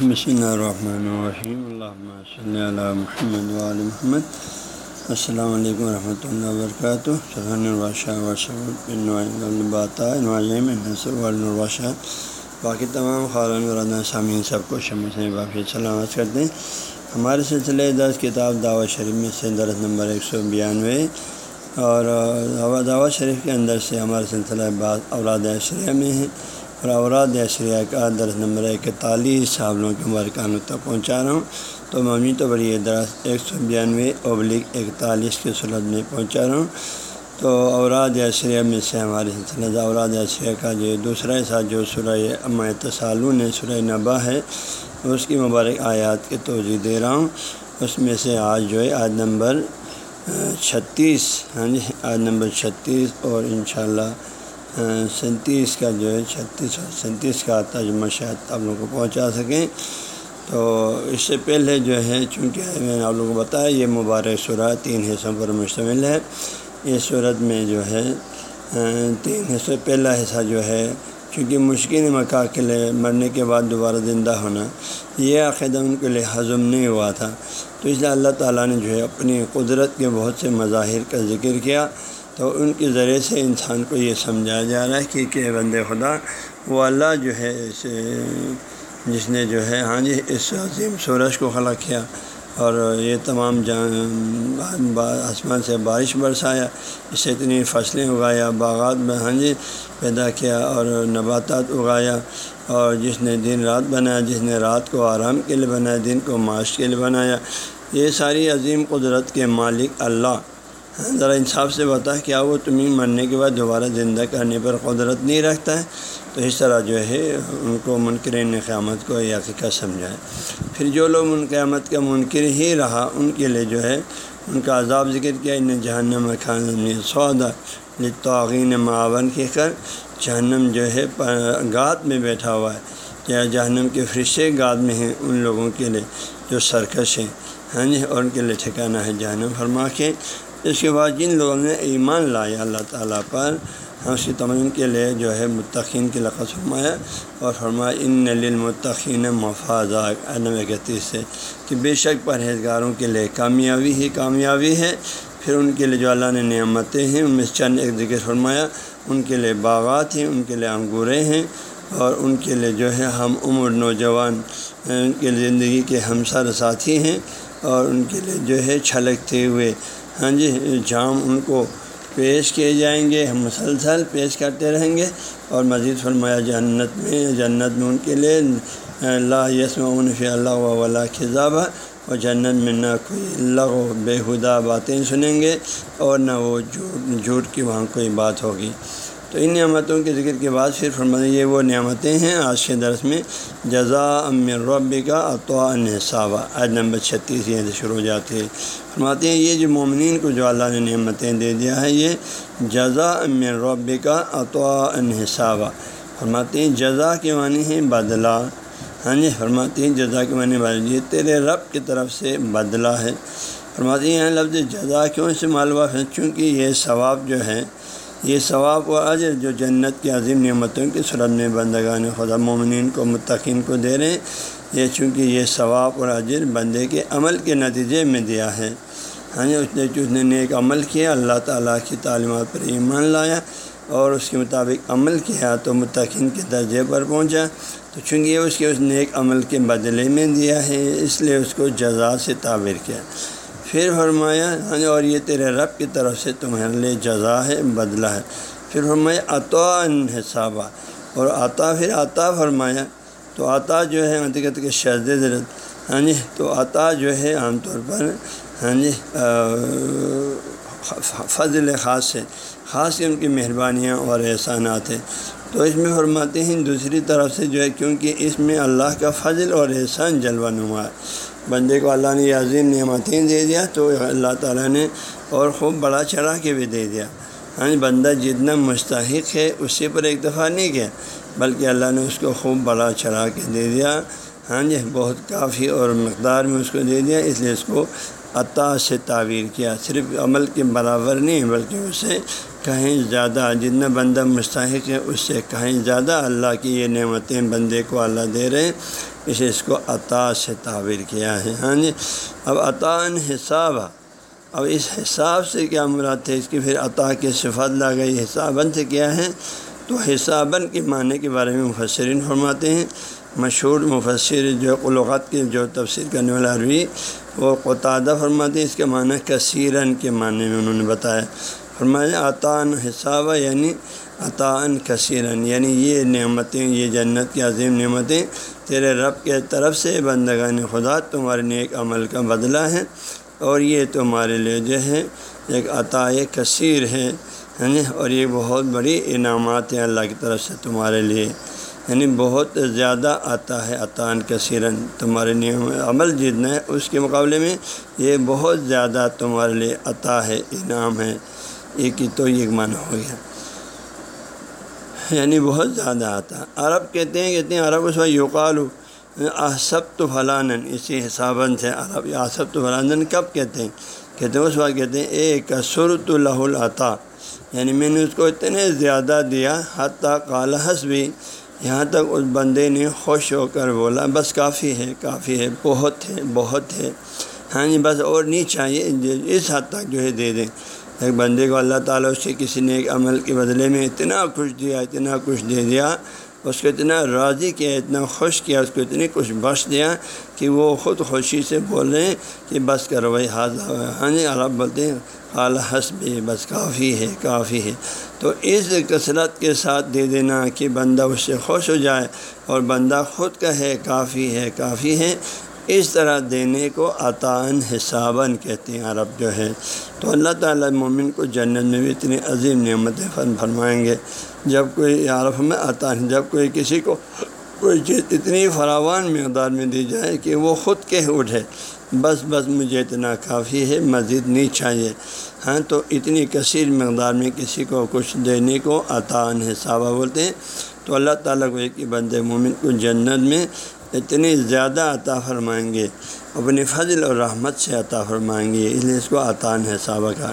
بسم اللہ الرحمن الرحیم اللہ صلی اللہ محمد علیہ محمد السلام علیکم ورحمۃ اللہ وبرکاتہ سہن الباشہ باقی تمام خارن سامعین سب کو شمع سے باقی سلامت کرتے ہیں ہمارے سلسلے دس کتاب دعوت شریف میں سے درس نمبر ایک سو بیانوے اور دعوت شریف کے اندر سے ہمارے سلسلہ بعض اولاد اشریہ میں ہے اور اوراد اشریہ کا درس نمبر اکتالیس صابلوں کے مبارکانوں تک پہنچا رہا ہوں تو ممی تو بڑی درس ایک سو بیانوے ابلک اکتالیس کی صورت میں پہنچا رہا ہوں تو اوراد اشریہ میں سے ہمارے سلسلہ اوراد اشریہ کا جو دوسرا حصہ جو سورہ امہ ہے، سورہ نبا ہے، اس کی مبارک آیات کی توجہ دے رہا ہوں۔ اس میں سے آج جو ہے آج نمبر چھتیس ہاں جی آج نمبر چھتیس اور انشاءاللہ سینتیس کا جو ہے، چھتیس اور سینتیس کا ترجمہ شاید آپ لوگوں کو پہنچا سکیں۔ تو اس سے پہلے جو ہے، چونکہ میں نے آپ لوگوں کو بتایا، یہ مبارک سورہ تین حصوں پر مشتمل ہے۔ اس صورت میں جو ہے تین حصے، پہلا حصہ جو ہے، چونکہ مشکل مکہ کے لیے مرنے کے بعد دوبارہ زندہ ہونا، یہ عقیدہ ان کے لیے ہضم نہیں ہوا تھا۔ تو اس لیے اللہ تعالیٰ نے جو ہے، اپنی قدرت کے بہت سے مظاہر کا ذکر کیا۔ تو ان کے ذریعے سے انسان کو یہ سمجھایا جا رہا ہے کہ کہ بند خدا، وہ اللہ جو ہے اسے جس نے جو ہے ہاں جی اس عظیم سورج کو خلا کیا اور یہ تمام جان آسمان سے بارش برسایا، اس سے اتنی فصلیں اگایا، باغات میں ہاں جی پیدا کیا اور نباتات اگایا اور جس نے دن رات بنایا، جس نے رات کو آرام کے لیے بنایا، دن کو معاش کے لیے بنایا۔ یہ ساری عظیم قدرت کے مالک اللہ ذرا انصاف سے بتا کیا وہ تمہیں مرنے کے بعد دوبارہ زندہ کرنے پر قدرت نہیں رکھتا ہے؟ تو اس طرح جو ہے، ان کو منکرین قیامت کو یہ حقیقت سمجھائے پھر جو لوگ ان قیامت کا منکر ہی رہا، ان کے لیے جو ہے، ان کا عذاب ذکر کیا، ان جہنم خان سودا توغین معاون کہہ کر جہنم جو ہے گات میں بیٹھا ہوا ہے۔ یا جہنم کے فرشے گاد میں ہیں ان لوگوں کے لیے جو سرکش ہیں۔ ہاں جی اور ان کے لیے ٹھکانا ہے جہنم۔ فرما کے اس کے بعد جن لوگوں نے ایمان لایا اللہ تعالیٰ پر، ہم اس کی تمام کے لیے جو ہے متقین کی لقظ فرمایا اور فرمایا، ان للمتقین مفاذات عدم اکتیس سے، کہ بے شک پرہیزگاروں کے لیے کامیابی ہی کامیابی ہے۔ پھر ان کے لیے جو اللہ نے نعمتیں ہیں، ان میں چند ایک ذکر فرمایا۔ ان کے لیے باغات ہیں، ان کے لیے انگورے ہیں اور ان کے لیے جو ہے ہم عمر نوجوان، ان کے زندگی کے ہمسر ساتھی ہیں اور ان کے لیے جو ہے چھلکتے ہوئے ہاں جی جام ان کو پیش کیے جائیں گے، ہم مسلسل پیش کرتے رہیں گے۔ اور مزید فرمایا، جنت میں جنت میں ان کے لیے اللہ یسم فی اللہ ولا خضاب اور جنت میں نہ کوئی اللہ و بےحدہ باتیں سنیں گے اور نہ وہ جھوٹ جھوٹ کی وہاں کوئی بات ہوگی۔ تو ان نعمتوں کے ذکر کے بعد پھر فرما یہ وہ نعمتیں ہیں آج کے درس میں جزا امر رب کا اطوا صابہ آج نمبر چھتیس یہ سے شروع ہو جاتی ہے۔ فرماتے ہیں، یہ جو مومنین کو جو اللہ نے نعمتیں دے دیا ہے، یہ جزا امر رب کا اطوا صابہ فرماتے ہیں جزا کے معنی ہیں بدلہ۔ ہاں جی فرماتے ہیں جزا کے معنی بدل یہ تیرے رب کی طرف سے بدلہ ہے۔ فرماتے ہیں لفظ جزا کیوں سے معلوم ہے چونکہ یہ ثواب جو ہے یہ ثواب و اجر جو جنت کی عظیم نعمتوں کی صورت میں بندگان خدا مومنین کو متقین کو دے رہے ہیں، یہ چونکہ یہ ثواب اور اجر بندے کے عمل کے نتیجے میں دیا ہے۔ ہاں جی، اس نے اس نے نیک عمل کیا، اللہ تعالیٰ کی تعلیمات پر ایمان لایا اور اس کے مطابق عمل کیا تو متقین کے درجے پر پہنچا۔ تو چونکہ اس کے اس نیک عمل کے بدلے میں دیا ہے، اس لیے اس کو جزا سے تعبیر کیا۔ پھر فرمایا ہاں جی، اور یہ تیرے رب کی طرف سے تمہارے لیے جزا ہے، بدلہ ہے۔ پھر فرمایا، عطا حسابہ اور عطا، پھر عطا فرمایا۔ تو عطا جو ہے حقیقت کے شرد ضرورت ہاں جی تو عطا جو ہے، عام طور پر ہاں جی فضل خاص ہے۔ خاص ان کی مہربانیاں اور احسانات ہیں۔ تو اس میں فرماتے ہیں، دوسری طرف سے جو ہے، کیونکہ اس میں اللہ کا فضل اور احسان جلوہ نما ہے۔ بندے کو اللہ نے یہ عظیم نعمتیں دے دیا تو اللہ تعالیٰ نے اور خوب بڑا چڑھا کے بھی دے دیا۔ ہاں بندہ جتنا مستحق ہے، اسی پر ایک دفعہ نہیں کیا بلکہ اللہ نے اس کو خوب بڑا چڑھا کے دے دیا۔ ہاں جی بہت کافی اور مقدار میں اس کو دے دیا، اس لیے اس کو عطا سے تعبیر کیا۔ صرف عمل کے برابر نہیں، بلکہ اسے کہیں زیادہ، جتنا بندہ مستحق ہے، اس سے کہیں زیادہ اللہ کی یہ نعمتیں بندے کو اللہ دے رہے ہیں۔ اسے اس کو عطا سے تعبیر کیا ہے۔ ہاں جی اب عطاً حساب۔ اب اس حساب سے کیا مراد ہے؟ اس کی پھر عطا کی صفت لا گئی۔ حسابن سے کیا ہے؟ تو حسابن کے معنی کے بارے میں مفسرین فرماتے ہیں۔ مشہور مفسر جو قلوقات کے جو تفسیر کرنے والا عربی، وہ قطادہ فرماتے ہیں۔ اس کے معنی کثیرن کے معنی میں انہوں نے بتایا۔ فرمایا عطان حساب یعنی عطان کثیرن یعنی یہ نعمتیں، یہ جنت کی عظیم نعمتیں تیرے رب کے طرف سے، بندگان خدا تمہارے نیک عمل کا بدلہ ہے اور یہ تمہارے لیے جو ہے ایک عطا کثیر ہے یعنی اور یہ بہت بڑی انعامات ہیں اللہ کی طرف سے تمہارے لیے۔ یعنی بہت زیادہ آتا ہے عطان کثیرن تمہارے نیم عمل جتنا ہے اس کے مقابلے میں یہ بہت زیادہ تمہارے لیے عطا ہے، انعام ہے۔ ایک ہی تو ایک معنی ہو گیا۔ یعنی بہت زیادہ آتا۔ عرب کہتے ہیں کہتے ہیں، عرب اس وقت یوقال آصب تو فلان اسی حسابن سے عرب آصب تو فلان کب کہتے ہیں؟ کہتے ہیں، اس وقت کہتے ہیں، اے کسر تو لہ العطا۔ یعنی میں نے اس کو اتنے زیادہ دیا، حتیٰ کال بھی یہاں تک اس بندے نے خوش ہو کر بولا، بس کافی ہے کافی ہے، بہت ہے بہت ہے۔ ہاں جی بس اور نہیں چاہیے، اس حد تک جو ہے دے دیں۔ ایک بندے کو اللہ تعالیٰ اس کے کسی نے ایک عمل کے بدلے میں اتنا خوش دیا، اتنا کچھ دے دیا، اس کو اتنا راضی کیا، اتنا خوش کیا، اس کو اتنی کچھ بخش دیا کہ وہ خود خوشی سے بول رہے ہیں کہ بس کرو بھائی حاضر ہاں جی عرب بولتے ہیں اعلیٰ حسب، بس کافی ہے کافی ہے۔ تو اس کثرت کے ساتھ دے دینا کہ بندہ اس سے خوش ہو جائے اور بندہ خود کا ہے، کافی ہے کافی ہے۔ اس طرح دینے کو عطان حساباً کہتے ہیں عرب جو ہے۔ تو اللہ تعالیٰ مومن کو جنت میں بھی اتنی عظیم نعمتیں فن فرمائیں گے۔ جب کوئی عرف میں عطا، جب کوئی کسی کو کوئی چیز اتنی فراوان مقدار میں دی جائے کہ وہ خود کہہ اٹھے، بس بس مجھے اتنا کافی ہے، مزید نہیں چاہیے۔ ہاں تو اتنی کثیر مقدار میں کسی کو کچھ دینے کو عطان حسابہ بولتے ہیں۔ تو اللہ تعالیٰ کو ایک بندے مومن کو جنت میں اتنی زیادہ عطا فرمائیں گے، اپنی فضل اور رحمت سے عطا فرمائیں گے، اس لیے اس کو عطان ہے صحابہ کا۔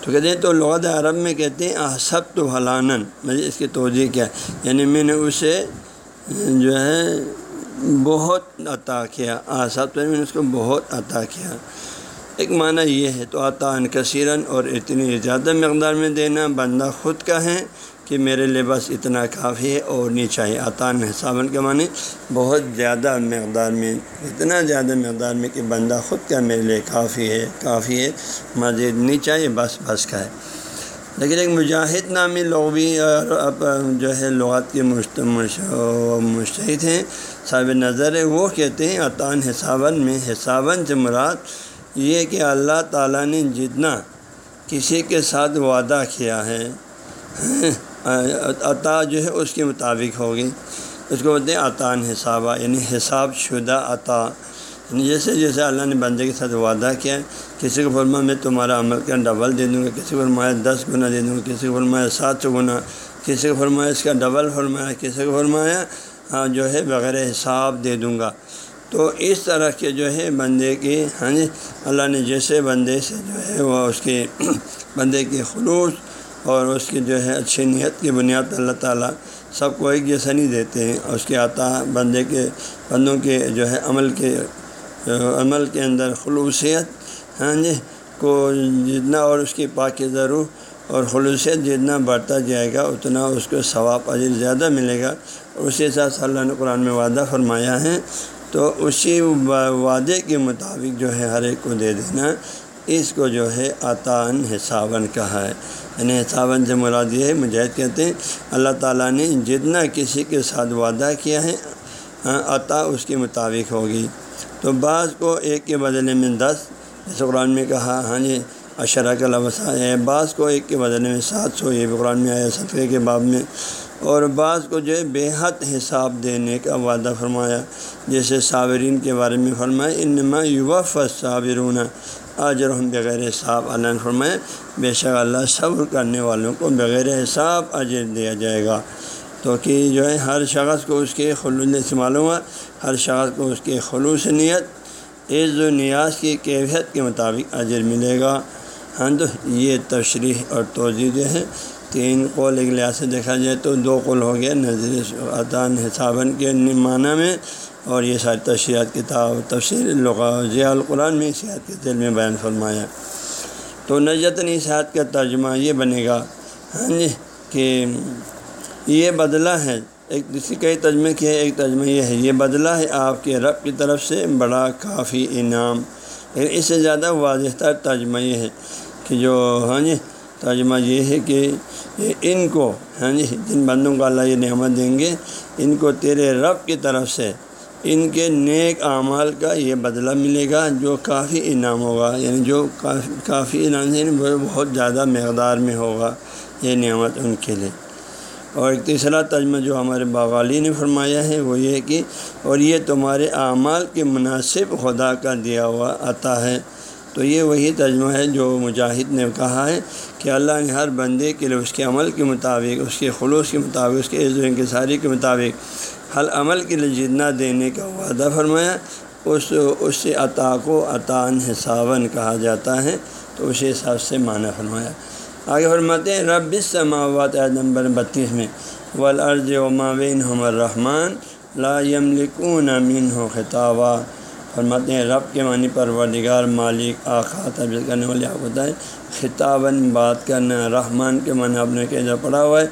تو کہتے ہیں، تو لغت عرب میں کہتے ہیں سب تو حلانن مجھے اس کی توجہ کیا یعنی میں نے اسے جو ہے بہت عطا کیا آسب تو یعنی میں نے اس کو بہت عطا کیا۔ ایک معنی یہ ہے، تو عطان کثیرن اور اتنی زیادہ مقدار میں دینا بندہ خود کا ہے کہ میرے لیے بس اتنا کافی ہے اور نہیں چاہیے عطان حسابن کے معنی بہت زیادہ مقدار میں، اتنا زیادہ مقدار میں کہ بندہ خود کا میرے لیے کافی ہے کافی ہے، مزید نہیں چاہیے بس بس کا ہے۔ لیکن ایک مجاہد نامی لوگ بھی اب جو ہے لغات کے مشتحد ہیں۔ صاحب نظر ہے وہ کہتے ہیں عطان حسابن میں حسابن سے مراد یہ کہ اللہ تعالیٰ نے جتنا کسی کے ساتھ وعدہ کیا ہے ہاں، عطا جو ہے اس کے مطابق ہوگی۔ اس کو بولتے ہیں عطان حسابہ یعنی حساب شدہ عطا۔ یعنی جیسے جیسے اللہ نے بندے کے ساتھ وعدہ کیا ہے کسی کو فرما میں تمہارا عمل کا ڈبل دے دوں گا، کسی کو فرمایا دس گنا دے دوں گا، کسی کو فرمایا سات سو گنا، کسی کو فرمایا اس کا ڈبل فرمایا، کسی کو فرمایا جو ہے بغیر حساب دے دوں گا۔ تو اس طرح کے جو ہے بندے کی ہاں جی اللہ نے جیسے بندے سے جو ہے وہ اس کے بندے کے خلوص اور اس کی جو ہے اچھی نیت کی بنیاد اللہ تعالیٰ سب کو ایک جیسا نہیں دیتے ہیں۔ اس کے عطا بندے کے، بندوں کے جو ہے عمل کے عمل کے اندر خلوصیت ہاں جی کو جتنا اور اس کی پاک ضرور اور خلوصیت جتنا بڑھتا جائے گا، اتنا اس کو ثواب عجیب زیادہ ملے گا۔ اسی حساب سے اللہ نے قرآن میں وعدہ فرمایا ہے۔ تو اسی وعدے کے مطابق جو ہے ہر ایک کو دے دینا، اس کو جو ہے عطان حسابن کہا ہے۔ یعنی حسابن سے مراد یہ ہے، مجاہد کہتے ہیں، اللہ تعالیٰ نے جتنا کسی کے ساتھ وعدہ کیا ہے ہاں، عطا اس کے مطابق ہوگی۔ تو بعض کو ایک کے بدلے میں دس، جیسے قرآن میں کہا ہاں جی اشرا کا لفظ ہے۔ بعض کو ایک کے بدلے میں سات سو، یہ قرآن میں آیا صدقے کے باب میں۔ اور بعض کو جو ہے، بے حد حساب دینے کا وعدہ فرمایا۔ جیسے صابرین کے بارے میں فرمایا، انما یوف صابرون آج ہم بغیر حساب اللہ نے فرمائے، بے شک اللہ صبر کرنے والوں کو بغیر حساب اجر دیا جائے گا۔ تو کہ جو ہے، ہر شخص کو اس کے خلوص سے معلوم ہے ہر شخص کو اس کے خلوص نیت، عز و نیاز کی کیفیت کے مطابق اجر ملے گا۔ ہاں تو یہ تشریح اور توضیع جو ہے، تین قول ایک لحاظ سے دیکھا جائے تو دو قول ہو گیا نظر عطان حسابن کے معنی میں۔ اور یہ ساری تشریحات، کتاب تفصیل ضیاء القرآن میں صحت کے دل میں بیان فرمایا۔ تو نجت نصحت یعنی کا ترجمہ یہ بنے گا ہاں جی کہ یہ بدلہ ہے۔ ایک کسی کئی ترجمے کی ہے، ایک ترجمہ یہ ہے، یہ بدلہ ہے آپ کے رب کی طرف سے بڑا کافی انعام۔ اس سے زیادہ واضح تر ترجمہ یہ ہے کہ جو ہاں جی ترجمہ یہ ہے کہ ان کو ہاں جی جن بندوں کو اللہ یہ نعمت دیں گے، ان کو تیرے رب کی طرف سے ان کے نیک اعمال کا یہ بدلہ ملے گا جو کافی انعام ہوگا یعنی جو کافی انعام یعنی بہت زیادہ مقدار میں ہوگا یہ نعمت ان کے لیے۔ اور ایک تیسرا تجمہ جو ہمارے باغالی نے فرمایا ہے وہ یہ کہ، اور یہ تمہارے اعمال کے مناسب خدا کا دیا ہوا عطا ہے۔ تو یہ وہی تجمہ ہے جو مجاہد نے کہا ہے کہ اللہ نے ہر بندے کے لیے اس کے عمل کے مطابق، اس کے خلوص کے مطابق، اس کے عزو انکساری کے مطابق حل عمل کے لیے جتنا دینے کا وعدہ فرمایا، اس اس عطا کو عطان حساون کہا جاتا ہے، تو اسی حساب سے معنی فرمایا۔ آگے فرماتے ہیں، رب سماوات عید نمبر بتیس میں ولاج و مابین حمر لا یملکون امین ہو خطابہ فرماتے ہیں، رب کے معنی پر وردگار مالک آخا طبیعت کرنے والے آپ ہوتا ہے خطاباً، بات کرنا، رحمان کے معنی آپ نے کہہ پڑا ہوا ہے،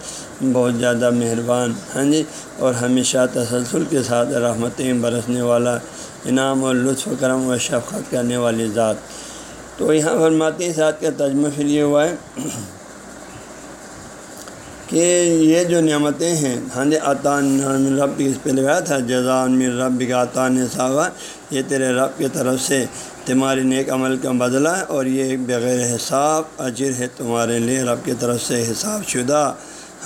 بہت زیادہ مہربان۔ ہاں جی اور ہمیشہ تسلسل کے ساتھ رحمتیں برسنے والا، انعام اور لطف کرم و شفقت کرنے والی ذات۔ تو یہاں فرماتے ہیں ساتھ کا تجمہ پھر یہ ہوا ہے کہ یہ جو نعمتیں ہیں ہاں جی عطان رب اس پہ لگایا تھا جزان میر رب کا عطان صاحبہ یہ تیرے رب کی طرف سے تمہاری نیک عمل کا بدلہ ہے اور یہ بغیر حساب اجر ہے تمہارے لیے، رب کی طرف سے حساب شدہ۔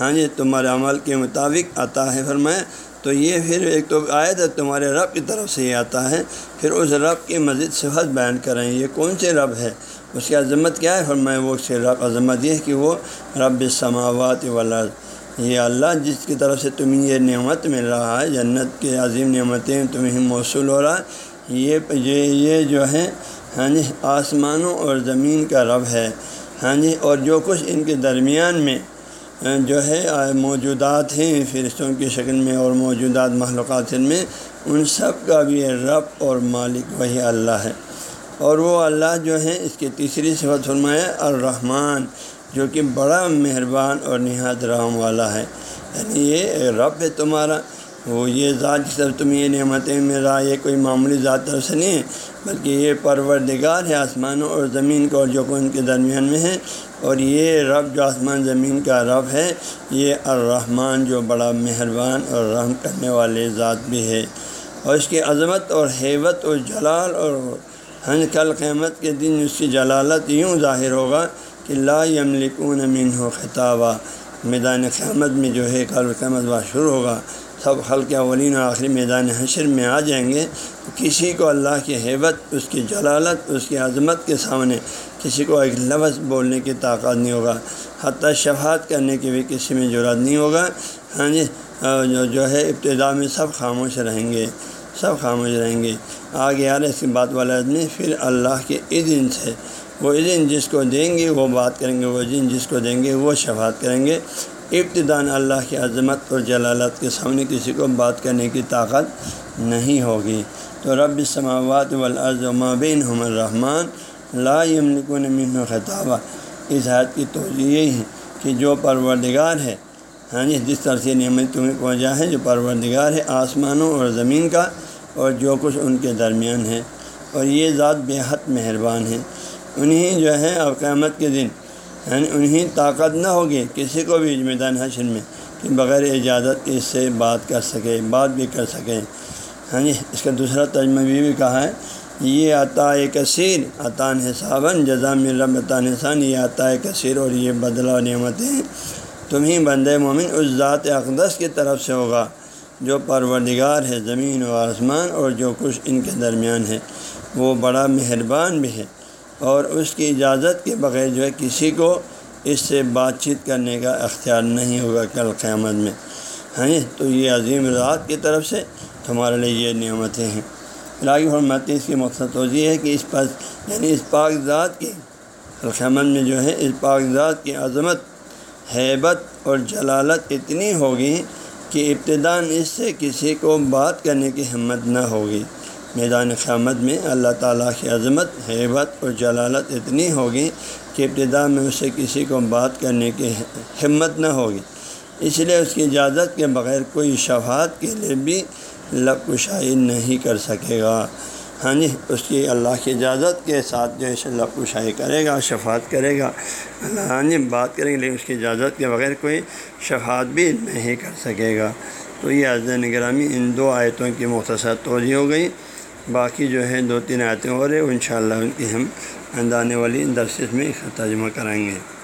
ہاں جی تمہارے عمل کے مطابق عطا ہے فرمائے تو یہ پھر ایک تو آیت ہے، تمہارے رب کی طرف سے یہ آتا ہے۔ پھر اس رب کی مزید صفت بیان کریں، یہ کون سے رب ہے؟ اس کی عظمت کیا ہے؟ فرمائے وہ سے رب عظمت یہ ہے کہ وہ رب سماوات والا یہ اللہ جس کی طرف سے تمہیں یہ نعمت مل رہا ہے، جنت کے عظیم نعمتیں تمہیں موصول ہو رہا ہے۔ یہ یہ جو ہے ہاں جی آسمانوں اور زمین کا رب ہے۔ ہاں جی اور جو کچھ ان کے درمیان میں ہاں، جو ہے موجودات ہیں، فرشتوں کی شکل میں اور موجودات محلوقات میں، ان سب کا بھی رب اور مالک وہی اللہ ہے۔ اور وہ اللہ جو ہے اس کی تیسری صفت فرمایا الرحمن، جو کہ بڑا مہربان اور نہایت رحم والا ہے۔ یعنی یہ رب ہے تمہارا، وہ یہ ذات جس طرف تم یہ نعمتیں میرا یہ کوئی معمولی ذات طرف سے نہیں ہے، بلکہ یہ پروردگار ہے آسمانوں اور زمین کا اور جو ان کے درمیان میں ہے۔ اور یہ رب جو آسمان زمین کا رب ہے، یہ الرحمن جو بڑا مہربان اور رحم کرنے والے ذات بھی ہے۔ اور اس کی عظمت اور حیبت اور جلال اور ہن کل قیمت کے دن اس کی جلالت یوں ظاہر ہوگا کہ لا یملکون امین ہو خطابہ میدان قیامت میں جو ہے کل قیمت بات شروع ہوگا۔ سب خلق اولین و آخری میدان حشر میں آ جائیں گے۔ کسی کو اللہ کی حیبت، اس کی جلالت، اس کی عظمت کے سامنے کسی کو ایک لفظ بولنے کی طاقت نہیں ہوگا۔ حتیٰ شفاعت کرنے کی بھی کسی میں ضرورت نہیں ہوگا۔ ہاں جی جو جو ہے ابتدا میں سب خاموش رہیں گے۔ سب خاموش رہیں گے۔ آگے آ رہے اس کی بات والا آدمی پھر اللہ کے اذن سے، وہ اذن جس کو دیں گے، وہ بات کریں گے، وہ اذن جس کو دیں گے، وہ شفاعت کریں گے۔ ابتدان اللہ کی عظمت اور جلالت کے سامنے کسی کو بات کرنے کی طاقت نہیں ہوگی۔ تو رب سماوات والارض و مابین ہم الرحمٰن لا یملکون من خطابہ۔ اس حد کی توجہ یہی ہے کہ جو پروردگار ہے ہاں جی جس طرح سے نعمت تمہیں پہنچا ہے، جو پروردگار ہے، آسمانوں اور زمین کا اور جو کچھ ان کے درمیان ہے اور یہ ذات بے حد مہربان ہے۔ انہیں جو ہے اب قیامت کے دن یعنی انہیں طاقت نہ ہوگی کسی کو بھی میدان حشر میں کہ بغیر اجازت اس سے بات کر سکے بات بھی کر سکے۔ ہاں جی اس کا دوسرا تجمہ بھی, بھی کہا ہے یہ عطا کثیر عطان حسابً جزام رب عطان حسان یہ عطا کثیر اور یہ بدلہ نعمتیں تمہیں بند مومن اس ذات اقدس کی طرف سے ہوگا۔ جو پروردگار ہے زمین و آسمان اور جو کچھ ان کے درمیان ہے، وہ بڑا مہربان بھی ہے اور اس کی اجازت کے بغیر جو ہے کسی کو اس سے بات چیت کرنے کا اختیار نہیں ہوگا کل قیامت میں۔ ہاں جی، تو یہ عظیم ذات کی طرف سے تمہارے لیے یہ نعمتیں ہیں۔ راغی فرماتے اس کی مقصد تو یہ ہے کہ اس پر یعنی اس پاک ذات کی القیامت میں جو ہے، اس پاک ذات کی عظمت، حیبت اور جلالت اتنی ہوگی کہ ابتدا اس سے کسی کو بات کرنے کی ہمت نہ ہوگی۔ میدان قیامت میں اللہ تعالیٰ کی عظمت، حیبت اور جلالت اتنی ہوگی کہ ابتدا میں اس سے کسی کو بات کرنے کی ہمت نہ ہوگی۔ اس لیے اس کی اجازت کے بغیر کوئی شفاعت کے لیے بھی لب کشائی نہیں کر سکے گا۔ ہاں جی اس کی اللہ کی اجازت کے ساتھ جو ہے لب کشائی کرے گا، شفاعت کرے گا۔ اللہ ہاں جی بات کریں گے لیکن اس کی اجازت کے بغیر کوئی شفاعت بھی نہیں کر سکے گا۔ تو یہ عزد نگرامی ان دو آیتوں کی مختصر توجہ ہو گئی۔ باقی جو ہے دو تین آیتیں اور ہیں ان شاء اللہ ان کی ہم اندانے والی درست میں ترجمہ کرائیں گے۔